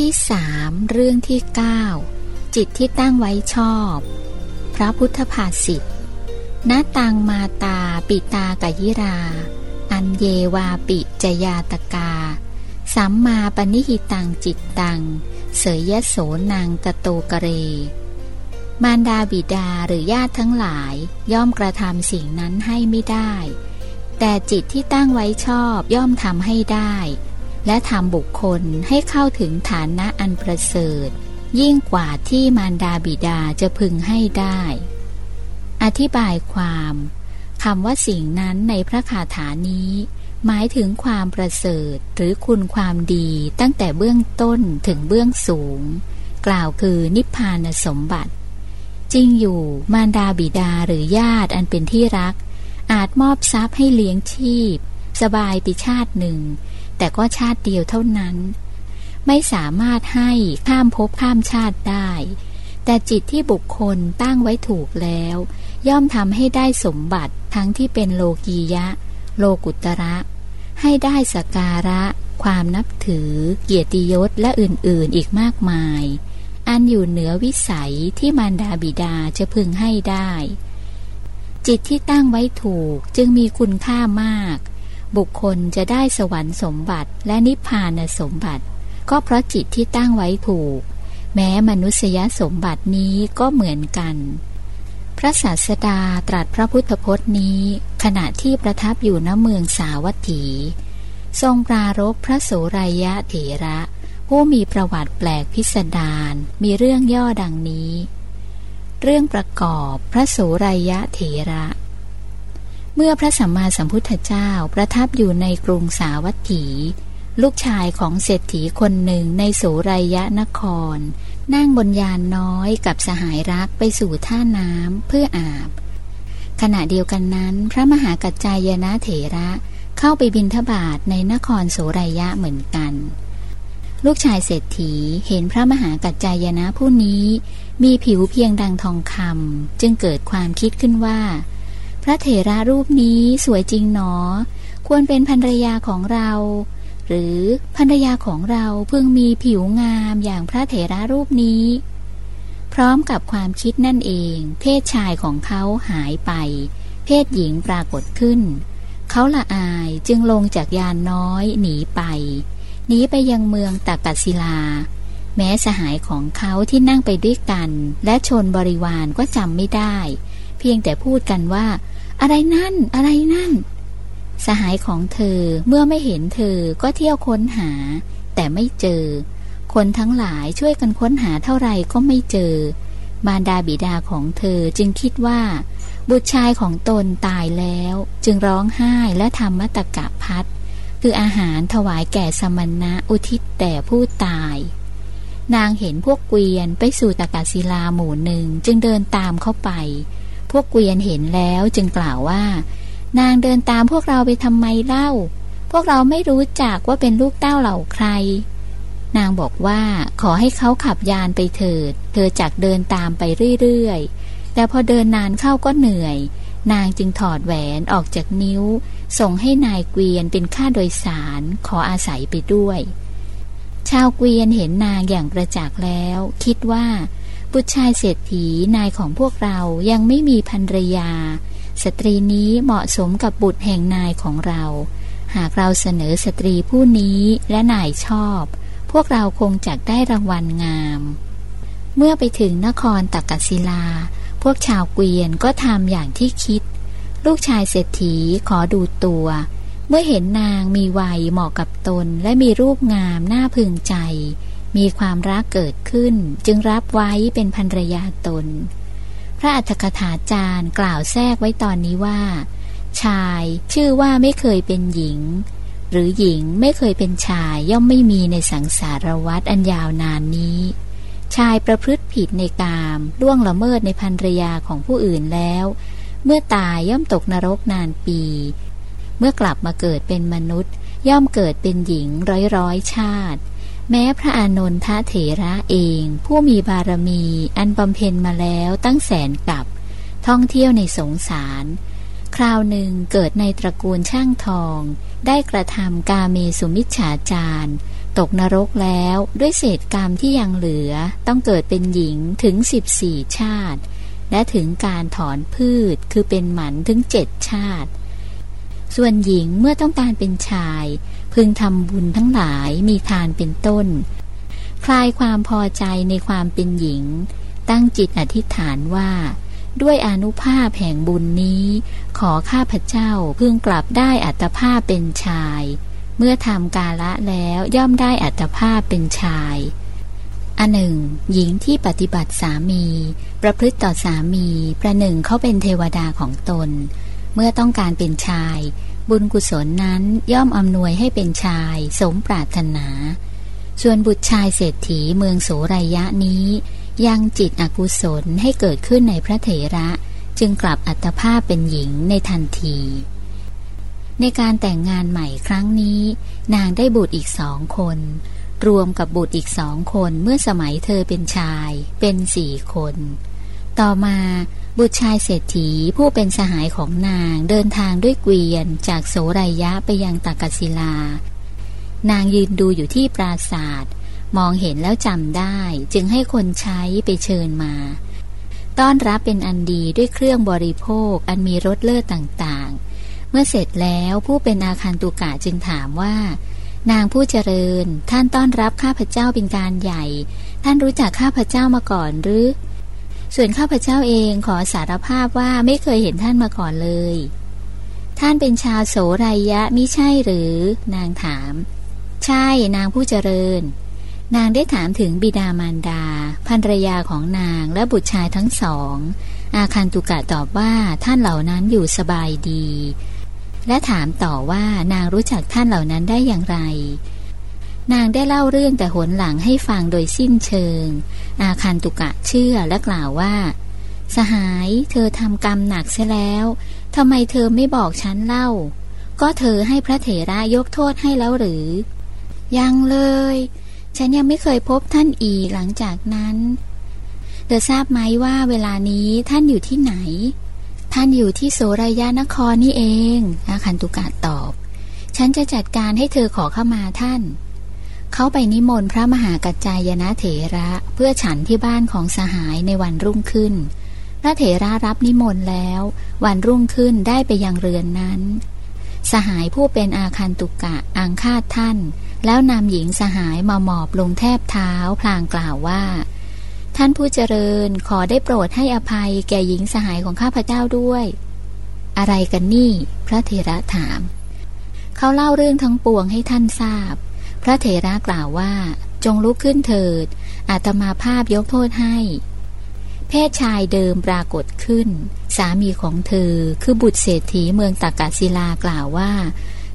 ที่สามเรื่องที่เก้าจิตที่ตั้งไว้ชอบ พระพุทธภาษิตนาตังมาตาปิตากยิรา อันเยวาปิจยาตกา สัมมาปณิหิตังจิตตัง เสยยโสนางกโตกเร มารดาบิดาหรือญาติทั้งหลายย่อมกระทำสิ่งนั้นให้ไม่ได้ แต่จิตที่ตั้งไว้ชอบย่อมทำให้ได้ และทำบุคคลให้เข้าถึงฐานะอันประเสริฐ ยิ่งกว่าที่มารดาบิดาจะพึงให้ได้ อธิบายความคำว่าสิ่งนั้นในพระคาถานี้ หมายถึงความประเสริฐหรือคุณความดีตั้งแต่เบื้องต้นถึงเบื้องสูง กล่าวคือนิพพานสมบัติ จริงอยู่มารดาบิดาหรือญาติอันเป็นที่รัก อาจมอบทรัพย์ให้เลี้ยงชีพ สบายปิชาติหนึ่ง แต่ก็ชาติเดียวเท่านั้น ไม่สามารถให้ข้ามภพข้ามชาติได้ แต่จิตที่บุคคลตั้งไว้ถูกแล้ว ย่อมทำให้ได้สมบัติทั้งที่เป็นโลกียะ โลกุตระ ให้ได้สการะ ความนับถือ เกียรติยศและอื่นๆอีกมากมาย อันอยู่เหนือวิสัยที่มารดาบิดาจะพึงให้ได้จิตที่ตั้งไว้ถูกจึงมีคุณค่ามาก บุคคลจะได้สวรรค์สมบัติและนิพพานสมบัติ ก็เพราะจิตที่ตั้งไว้ถูก แม้มนุษยสมบัตินี้ก็เหมือนกัน พระศาสดาตรัสพระพุทธพจน์นี้ ขณะที่ประทับอยู่ณเมืองสาวัตถี ทรงปรารบพระโสรายะเถระ ผู้มีประวัติแปลกพิสดารมีเรื่องย่อดังนี้ เรื่องประกอบพระโสรายะเถระ เมื่อพระสัมมาสัมพุทธเจ้าประทับอยู่ในกรุงสาวัตถี ลูกชายของเศรษฐีคนหนึ่งในโสรายะนคร นั่งบนยานน้อยกับสหายรักไปสู่ท่าน้ำเพื่ออาบ ขณะเดียวกันนั้น พระมหากัจจายนะเถระเข้าไปบินทบาทในนครโสรายะเหมือนกัน ลูกชายเศรษฐีเห็นพระมหากัจจายนะผู้นี้ มีผิวเพียงดังทองคำจึงเกิดความคิดขึ้นว่า ระเถระรูปนี้สวยจริงหนอ ควรเป็นภรรยาของเรา หรือภรรยาของเราเพิ่งมีผิวงามอย่างพระเถระรูปนี้ พร้อมกับความคิดนั่นเอง เพศชายของเขาหายไป เพศหญิงปรากฏขึ้น เขาละอายจึงลงจากยานน้อยหนีไปหนีไปยังเมืองตากัศิลา แม้สหายของเขาที่นั่งไปด้วยกัน และชนบริวารก็จำไม่ได้ เพียงแต่พูดกันว่า อะไรนั่น อะไรนั่น สหายของเธอเมื่อไม่เห็นเธอก็เที่ยวค้นหา แต่ไม่เจอ คนทั้งหลายช่วยกันค้นหาเท่าไรก็ไม่เจอ มารดาบิดาของเธอจึงคิดว่า บุตรชายของตนตายแล้ว จึงร้องไห้และทำมัตกะพัดคืออาหารถวายแก่สมณะอุทิศแต่ผู้ตาย นางเห็นพวกเกวียนไปสู่ตากาศิลาหมู่หนึ่งจึงเดินตามเข้าไป พวกเกวียนเห็นแล้วจึงกล่าวว่า นางเดินตามพวกเราไปทำไมเล่า พวกเราไม่รู้จักว่าเป็นลูกเต้าเหล่าใคร นางบอกว่าขอให้เขาขับยานไปเถิด เธอจักเดินตามไปเรื่อยๆ แต่พอเดินนานเข้าก็เหนื่อย นางจึงถอดแหวนออกจากนิ้ว ส่งให้นายเกวียนเป็นค่าโดยสารขออาศัยไปด้วย ชาวเกวียนเห็นนางอย่างประจักษ์แล้ว คิดว่า บุตรชายเศรษฐีนายของพวกเรายังไม่มีภรรยา สตรีนี้เหมาะสมกับบุตรแห่งนายของเรา หากเราเสนอสตรีผู้นี้และนายชอบ พวกเราคงจักได้รางวัลงาม เมื่อไปถึงนครตักกศิลา พวกชาวเกวียนก็ทำอย่างที่คิด ลูกชายเศรษฐีขอดูตัว เมื่อเห็นนางมีวัยเหมาะกับตนและมีรูปงามน่าพึงใจ มีความรักเกิดขึ้น จึงรับไว้เป็นภรรยาตน พระอัฏฐกถาจารย์กล่าวแทรกไว้ตอนนี้ว่า ชายชื่อว่าไม่เคยเป็นหญิง หรือหญิงไม่เคยเป็นชายย่อมไม่มีในสังสารวัฏอันยาวนานนี้ ชายประพฤติผิดในกามล่วงละเมิดในภรรยาของผู้อื่นแล้ว เมื่อตายย่อมตกนรกนานปี เมื่อกลับมาเกิดเป็นมนุษย์ ย่อมเกิดเป็นหญิงร้อยร้อยชาติ แม้พระอานนทเถระเอง ผู้มีบารมีอันบำเพ็ญมาแล้วตั้งแสนกับ ท่องเที่ยวในสงสาร คราวหนึ่งเกิดในตระกูลช่างทอง ได้กระทำกาเมสุมิชฌาจารตตกนรกแล้วด้วยเศษกรรมที่ยังเหลือต้องเกิดเป็นหญิงถึงสิบสี่ชาติ และถึงการถอนพืชคือเป็นหมันถึงเจ็ดชาติ ส่วนหญิงเมื่อต้องการเป็นชาย พึงทำบุญทั้งหลายมีทานเป็นต้น คลายความพอใจในความเป็นหญิง ตั้งจิตอธิษฐานว่า ด้วยอนุภาพแห่งบุญนี้ ขอข้าพเจ้าพึงกลับได้อัตภาพเป็นชาย เมื่อทำกาละแล้วย่อมได้อัตภาพเป็นชายอันหนึ่งหญิงที่ปฏิบัติสามี ประพฤติต่อสามี ประหนึ่งเขาเป็นเทวดาของตน เมื่อต้องการเป็นชาย บุญกุศลนั้นย่อมอำนวยให้เป็นชายสมปรารถนา ส่วนบุตรชายเศรษฐีเมืองโสรยะนี้ ยังจิตอกุศลให้เกิดขึ้นในพระเถระจึงกลับอัตภาพเป็นหญิงในทันที ในการแต่งงานใหม่ครั้งนี้ นางได้บุตรอีกสองคน รวมกับบุตรอีกสองคนเมื่อสมัยเธอเป็นชายเป็นสี่คน ต่อมา บุตรชายเศรษฐีผู้เป็นสหายของนางเดินทางด้วยเกวียนจากโสรายะไปยังตากศิลา นางยืนดูอยู่ที่ปราศาสตร์มองเห็นแล้วจำได้จึงให้คนใช้ไปเชิญมา ต้อนรับเป็นอันดีด้วยเครื่องบริโภคอันมีรสเลิศต่างๆ เมื่อเสร็จแล้วผู้เป็นอาคารตุกะจึงถามว่า นางผู้เจริญ ท่านต้อนรับข้าพเจ้าเป็นการใหญ่ ท่านรู้จักข้าพเจ้ามาก่อนหรือ ส่วนข้าพเจ้าเองขอสารภาพว่าไม่เคยเห็นท่านมาก่อนเลย ท่านเป็นชาวโสรายะมิใช่หรือ นางถาม ใช่นางผู้เจริญ นางได้ถามถึงบิดามารดาภรรยาของนางและบุตรชายทั้งสอง อาคันตุกะตอบว่าท่านเหล่านั้นอยู่สบายดี และถามต่อว่านางรู้จักท่านเหล่านั้นได้อย่างไร นางได้เล่าเรื่องแต่หนหลังให้ฟังโดยสิ้นเชิง อาคันตุกะเชื่อและกล่าวว่า สหายเธอทำกรรมหนักเสียแล้วทำไมเธอไม่บอกฉันเล่า ก็เธอให้พระเถระยกโทษให้แล้วหรือ ยังเลย ฉันยังไม่เคยพบท่านอีหลังจากนั้น เธอทราบไหมว่าเวลานี้ท่านอยู่ที่ไหน ท่านอยู่ที่โสรายานครนี่เอง อาคันตุกะตอบ ฉันจะจัดการให้เธอขอเข้ามาท่าน เขาไปนิมนต์พระมหากัจจายนะเถระเพื่อฉันที่บ้านของสหายในวันรุ่งขึ้น พระเถระรับนิมนต์แล้ว วันรุ่งขึ้นได้ไปยังเรือนนั้น สหายผู้เป็นอาคันตุกะอังคาดท่าน แล้วนำหญิงสหายมาหมอบลงแทบเท้าพลางกล่าวว่า ท่านผู้เจริญขอได้โปรดให้อภัยแก่หญิงสหายของข้าพเจ้าด้วย อะไรกันนี่ พระเถระถาม เขาเล่าเรื่องทั้งปวงให้ท่านทราบ พระเถระกล่าวว่า จงลุกขึ้นเถิด อาตมาภาพยกโทษให้ เพศชายเดิมปรากฏขึ้น สามีของเธอคือบุตรเศรษฐีเมืองตากาศิลากล่าวว่า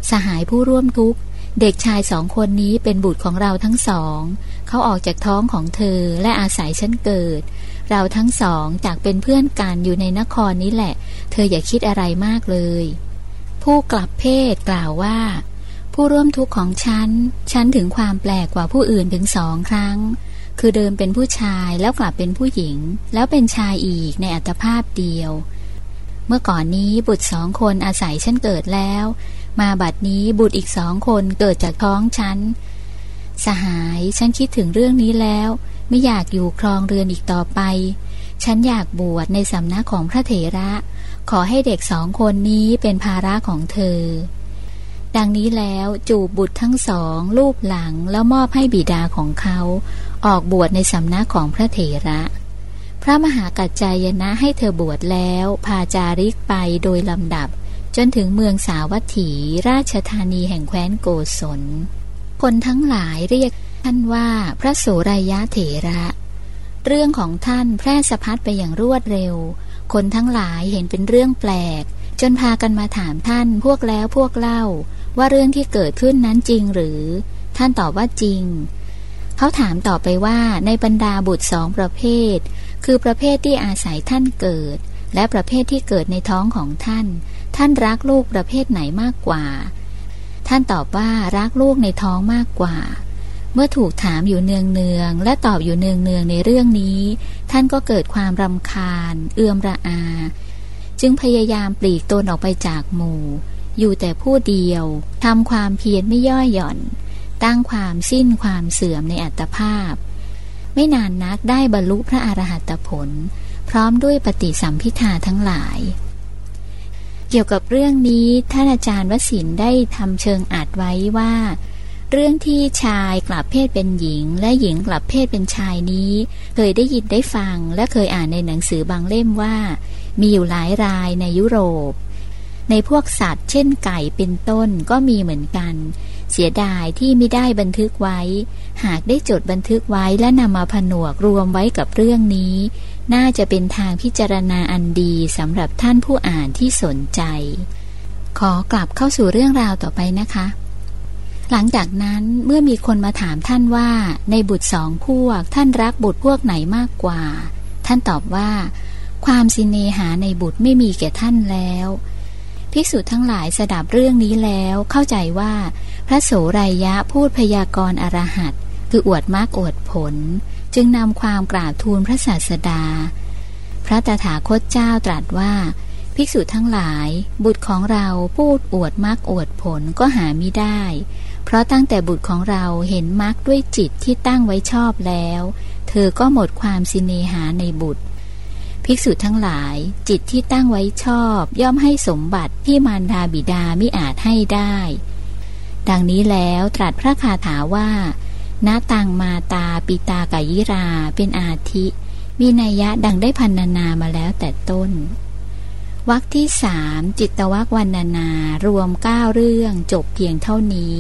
สหายผู้ร่วมทุกข์เด็กชายสองคนนี้เป็นบุตรของเราทั้งสอง เขาออกจากท้องของเธอและอาศัยฉันเกิด เราทั้งสองจากเป็นเพื่อนกันอยู่ในนครนี้แหละ เธออย่าคิดอะไรมากเลย ผู้กลับเพศกล่าวว่า ผู้ร่วมทุกข์ของฉัน ฉันถึงความแปลกกว่าผู้อื่นถึงสองครั้ง คือเดิมเป็นผู้ชายแล้วกลับเป็นผู้หญิง แล้วเป็นชายอีกในอัตภาพเดียว เมื่อก่อนนี้บุตรสองคนอาศัยฉันเกิดแล้ว มาบัดนี้บุตรอีกสองคนเกิดจากท้องฉัน สหายฉันคิดถึงเรื่องนี้แล้ว ไม่อยากอยู่ครองเรือนอีกต่อไป ฉันอยากบวชในสำนักของพระเถระ ขอให้เด็กสองคนนี้เป็นภาระของเธอ ดังนี้แล้วจูบบุตรทั้งสองรูปหลังแล้วมอบให้บิดาของเขา ออกบวชในสำนักของพระเถระ พระมหากัจจายนะให้เธอบวชแล้ว พาจาริกไปโดยลำดับ จนถึงเมืองสาวัตถีราชธานีแห่งแคว้นโกศล คนทั้งหลายเรียกท่านว่าพระโสรายะเถระ เรื่องของท่านแพร่สะพัดไปอย่างรวดเร็ว คนทั้งหลายเห็นเป็นเรื่องแปลกจนพากันมาถามท่านพวกแล้วพวกเล่า ว่าเรื่องที่เกิดขึ้นนั้นจริงหรือ ท่านตอบว่าจริง เขาถามต่อไปว่าในบรรดาบุตรสองประเภท คือประเภทที่อาศัยท่านเกิด และประเภทที่เกิดในท้องของท่าน ท่านรักลูกประเภทไหนมากกว่า ท่านตอบว่ารักลูกในท้องมากกว่า เมื่อถูกถามอยู่เนืองเนืองและตอบอยู่เนืองเนืองในเรื่องนี้ ท่านก็เกิดความรำคาญ เอื้อมระอา จึงพยายามปลีกตนออกไปจากหมู่ อยู่แต่ผู้เดียวทำความเพียรไม่ย่อหย่อน ตั้งความสิ้นความเสื่อมในอัตภาพ ไม่นานนักได้บรรลุพระอรหัตผล พร้อมด้วยปฏิสัมพิทาทั้งหลาย เกี่ยวกับเรื่องนี้ท่านอาจารย์วสินได้ทำเชิงอัดไว้ว่า เรื่องที่ชายกลับเพศเป็นหญิง และหญิงกลับเพศเป็นชายนี้ เคยได้ยินได้ฟังและเคยอ่านในหนังสือบางเล่มว่า มีอยู่หลายรายในยุโรป ในพวกสัตว์ เช่นไก่เป็นต้นก็มีเหมือนกัน เสียดายที่ไม่ได้บันทึกไว้ หากได้จดบันทึกไว้และนำมาผนวกรวมไว้กับเรื่องนี้ น่าจะเป็นทางพิจารณาอันดีสำหรับท่านผู้อ่านที่สนใจ ขอกลับเข้าสู่เรื่องราวต่อไปนะคะ หลังจากนั้นเมื่อมีคนมาถามท่านว่า ในบุตรสองพวกท่านรักบุตรพวกไหนมากกว่า ท่านตอบว่า ความสินเนหาในบุตรไม่มีแก่ท่านแล้ว ภิกษุทั้งหลายสดับเรื่องนี้แล้วเข้าใจว่า พระโสรายะพูดพยากรณ์อรหัตคืออวดมากอวดผล จึงนำความกราบทูลพระศาสดา พระตถาคตเจ้าตรัสว่า ภิกษุทั้งหลาย บุตรของเราพูดอวดมากอวดผลก็หาไม่ได้ เพราะตั้งแต่บุตรของเราเห็นมรรคด้วยจิตที่ตั้งไว้ชอบแล้ว เธอก็หมดความสิเนหาในบุตร ภิกษุทั้งหลาย จิตที่ตั้งไว้ชอบ ย่อมให้สมบัติที่มารดาบิดาไม่อาจให้ได้ ดังนี้แล้วตรัสพระคาถาว่านาตังมาตาปิตากายิราเป็นอาทิมีนัยยะดังได้พันนามาแล้วแต่ต้นวรรคที่สามจิตวักวันนานารวมเก้าเรื่องจบเพียงเท่านี้